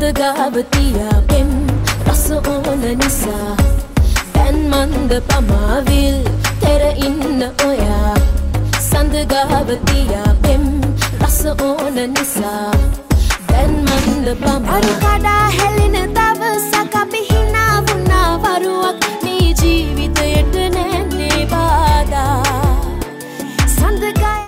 හොඳ ගාවතියා පෙම් රස ඕන නිසා. දැන් මන්ද පමාවිල් තෙර ඉන්න ඔයා. සඳ ගාවතියා පෙම් රස ඕන නිසා. දැන් මන්ද පමාරු කඩා හෙලින තව සක පිහිනා වුණා. වරුවක් මේ ජීවිතයට නැන්නේ බාධා. සඳ ගා